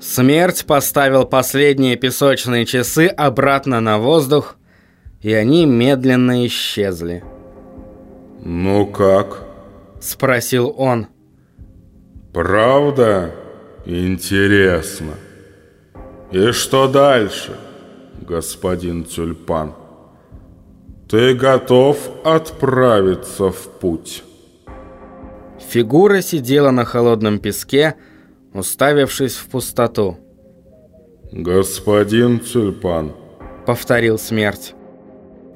Смерть поставил последние песочные часы обратно на воздух, и они медленно исчезли. «Ну как?» – спросил он. «Правда? Интересно. И что дальше, господин Тюльпан? Ты готов отправиться в путь?» Фигура сидела на холодном песке, уставившись в пустоту. «Господин Тюльпан», — повторил смерть.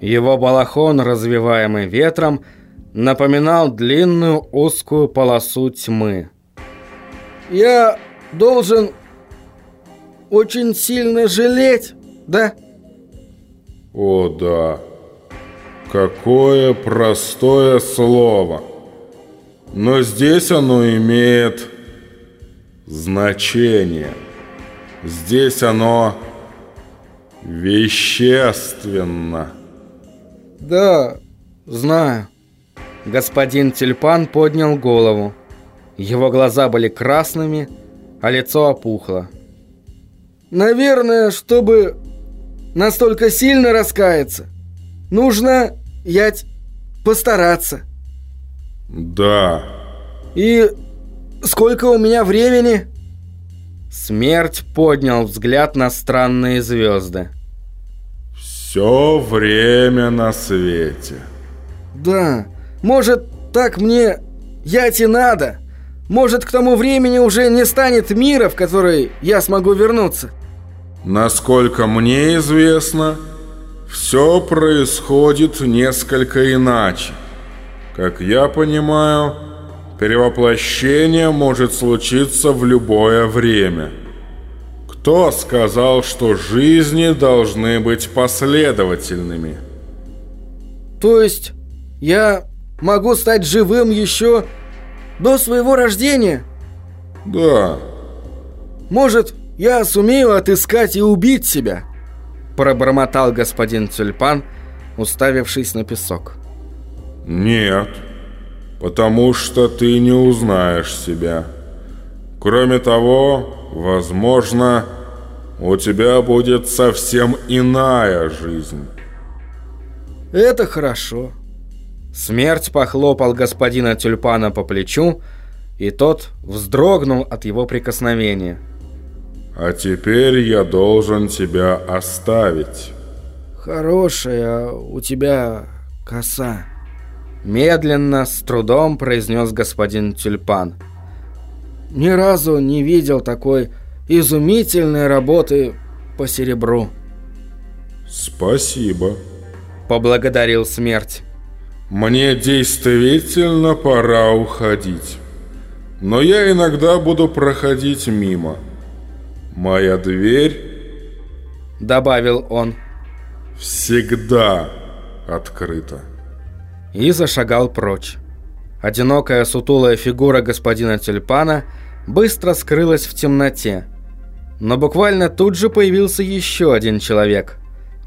Его балахон, развиваемый ветром, напоминал длинную узкую полосу тьмы. «Я должен очень сильно жалеть, да?» «О да, какое простое слово! Но здесь оно имеет значение. Здесь оно вещественно». «Да, знаю». Господин Тюльпан поднял голову. Его глаза были красными, а лицо опухло. «Наверное, чтобы настолько сильно раскаяться, нужно, ять, постараться». «Да». «И сколько у меня времени?» Смерть поднял взгляд на странные звезды. Все время на свете. Да, может, так мне ять и надо. Может, к тому времени уже не станет мира, в который я смогу вернуться. Насколько мне известно, все происходит несколько иначе. Как я понимаю, перевоплощение может случиться в любое время. Кто сказал, что жизни должны быть последовательными? То есть я могу стать живым еще до своего рождения? Да. Может, я сумею отыскать и убить себя? Пробормотал господин Тюльпан, уставившись на песок. Нет, потому что ты не узнаешь себя. Кроме того, возможно, у тебя будет совсем иная жизнь. Это хорошо. Смерть похлопал господина Тюльпана по плечу, и тот вздрогнул от его прикосновения. А теперь я должен тебя оставить. Хорошая у тебя коса. Медленно, с трудом произнес господин Тюльпан. Ни разу не видел такой изумительной работы по серебру. Спасибо. Поблагодарил смерть. Мне действительно пора уходить. Но я иногда буду проходить мимо. Моя дверь, добавил он, всегда открыта. И зашагал прочь. Одинокая сутулая фигура господина Тюльпана быстро скрылась в темноте. Но буквально тут же появился еще один человек.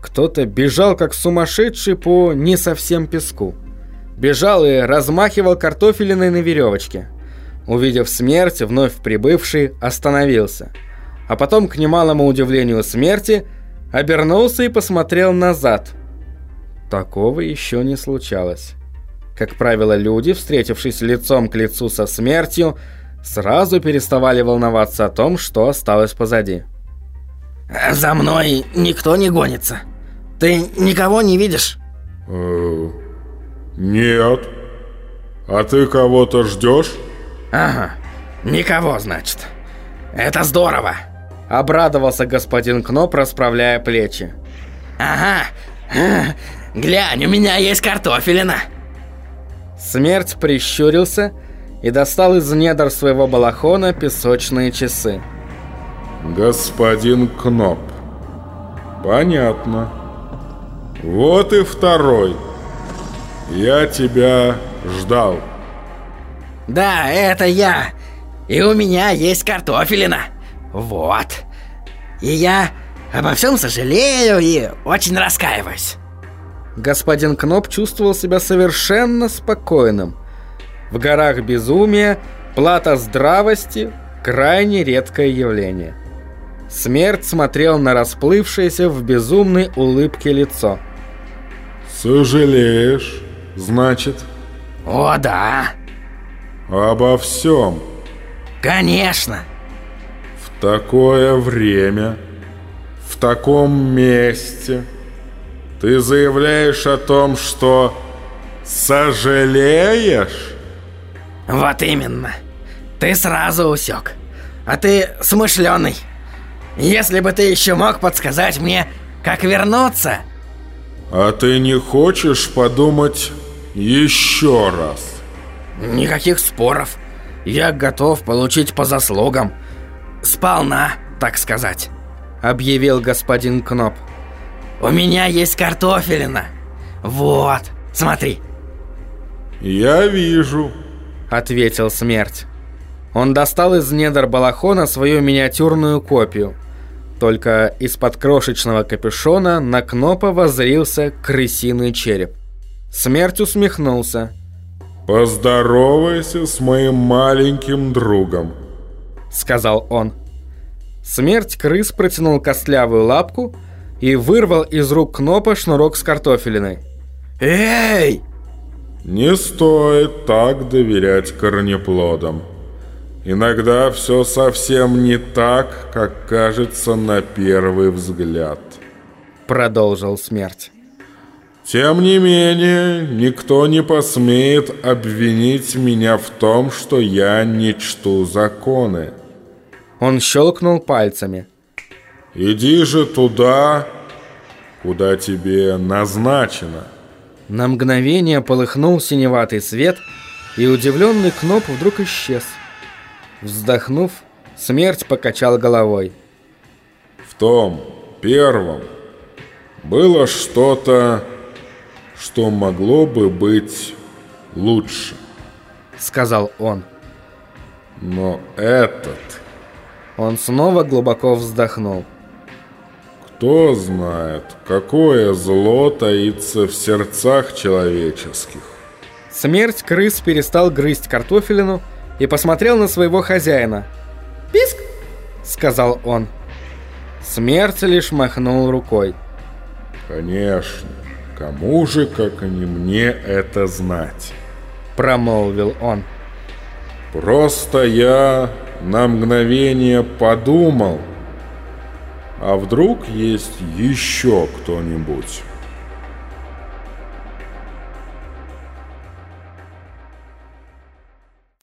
Кто-то бежал как сумасшедший по не совсем песку. Бежал и размахивал картофелиной на веревочке. Увидев смерть, вновь прибывший остановился. А потом, к немалому удивлению смерти, обернулся и посмотрел назад. Такого еще не случалось. Как правило, люди, встретившись лицом к лицу со смертью, сразу переставали волноваться о том, что осталось позади. «За мной никто не гонится. Ты никого не видишь?» э, «Нет. А ты кого-то ждешь?» «Ага, никого, значит. Это здорово!» Обрадовался господин Кноп, расправляя плечи. «Ага, глянь, у меня есть картофелина!» Смерть прищурился и достал из недр своего балахона песочные часы. «Господин Кноп, понятно. Вот и второй. Я тебя ждал». «Да, это я. И у меня есть картофелина. Вот. И я обо всем сожалею и очень раскаиваюсь». Господин Кноп чувствовал себя совершенно спокойным. В горах безумия плата здравости – крайне редкое явление. Смерть смотрел на расплывшееся в безумной улыбке лицо. «Сожалеешь, значит?» «О, да!» «Обо всем?» «Конечно!» «В такое время, таком месте, ты заявляешь о том, что сожалеешь?» «Вот именно. Ты сразу усек. А ты смышленый. Если бы ты еще мог подсказать мне, как вернуться...» «А ты не хочешь подумать еще раз?» «Никаких споров. Я готов получить по заслугам. Сполна, так сказать», — объявил господин Кноп. «У меня есть картофелина. Вот, смотри». «Я вижу», — ответил смерть. Он достал из недр балахона свою миниатюрную копию. Только из-под крошечного капюшона на Кнопа воззрился крысиный череп. Смерть усмехнулся. «Поздоровайся с моим маленьким другом», — сказал он. Смерть крыс протянул костлявую лапку и вырвал из рук Кнопа шнурок с картофелиной. «Эй!» «Не стоит так доверять корнеплодам», Иногда все совсем не так, как кажется на первый взгляд. Продолжил смерть. Тем не менее, никто не посмеет обвинить меня в том, что я не чту законы. Он щелкнул пальцами. Иди же туда, куда тебе назначено. На мгновение полыхнул синеватый свет, и удивленный Кноп вдруг исчез. Вздохнув, смерть покачал головой. В том первом было что-то, что могло бы быть лучше, сказал он. Но этот... Он снова глубоко вздохнул. Кто знает, какое зло таится в сердцах человеческих. Смерть крыс перестал грызть картофелину, и посмотрел на своего хозяина. «Писк!» — сказал он. Смерть лишь махнул рукой. «Конечно, кому же, как они мне это знать?» Промолвил он. «Просто я на мгновение подумал, а вдруг есть еще кто-нибудь?»